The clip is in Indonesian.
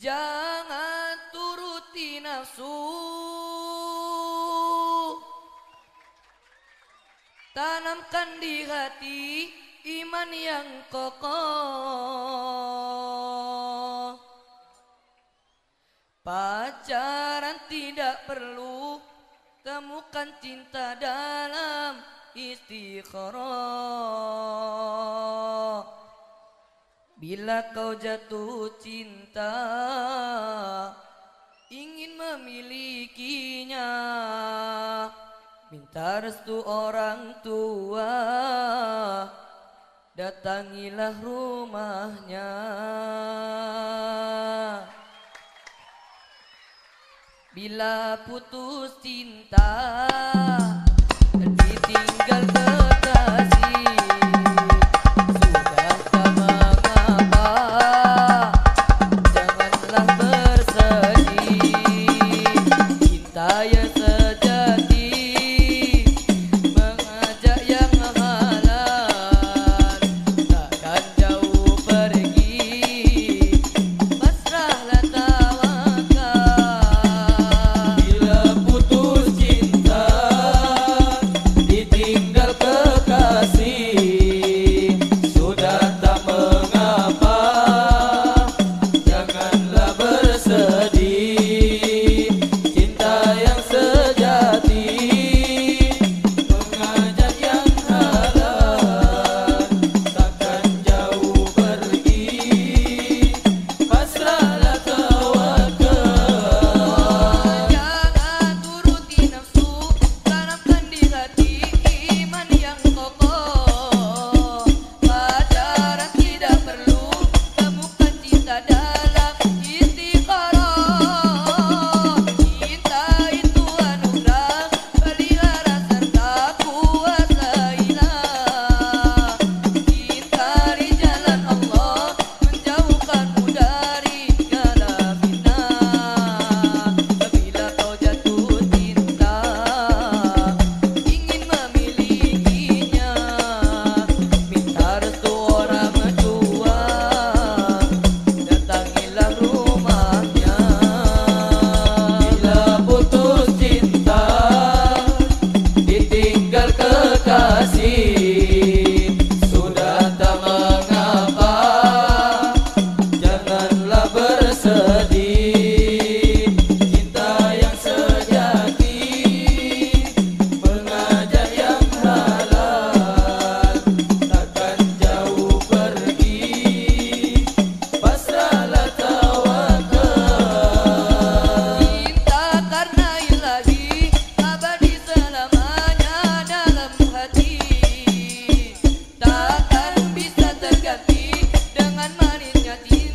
Jangan turuti nafsu. Tanamkan di hati iman yang kokoh. Pacaran tidak perlu. Temukan cinta dalam istikharah Bila kau jatuh cinta Ingin memilikinya. Minta restu orang tua Datangilah rumahnya. Bila putus cinta Saya jangan manisnya tidur